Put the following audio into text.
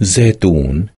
زيتون